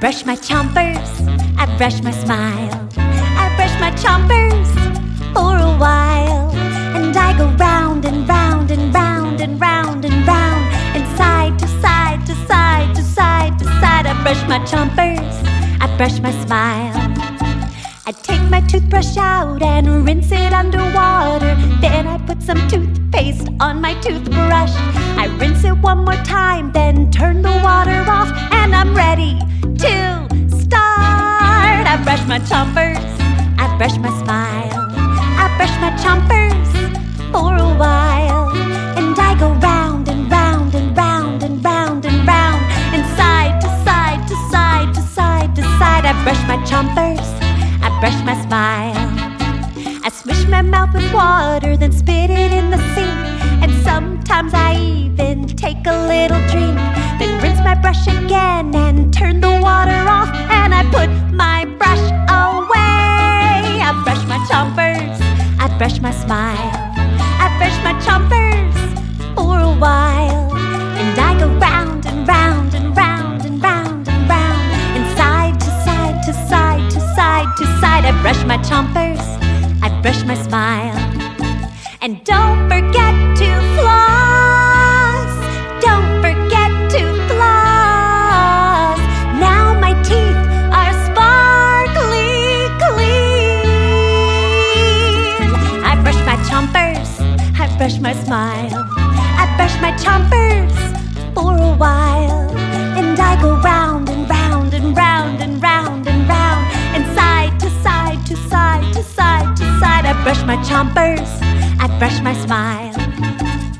brush my chompers, I brush my smile. I brush my chompers for a while. And I go round and round and round and round and round. And side to side to side to side to side. I brush my chompers, I brush my smile. I take my toothbrush out and rinse it underwater. Then I put some toothpaste on my toothbrush. Brush my smile. I brush my chompers for a while. And I go round and round and round and round and round. And side to side to side to side to side. I brush my chompers, I brush my smile. I swish my mouth with water, then spit it in the sink. And sometimes I even take a little drink. Then rinse my brush again brush my smile. I brush my chompers for a while. And I go round and round and round and round and round. And side to side to side to side to side. I brush my chompers, I brush my smile. And don't forget brush my smile. I brush my chompers for a while. And I go round and round and round and round and round. And side to side to side to side to side. I brush my chompers, I brush my smile.